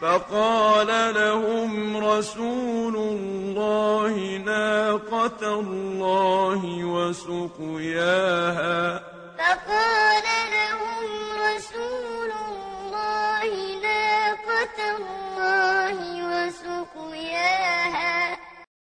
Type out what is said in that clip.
فقال لهم رسول الله ناقة الله وسقياها. فقال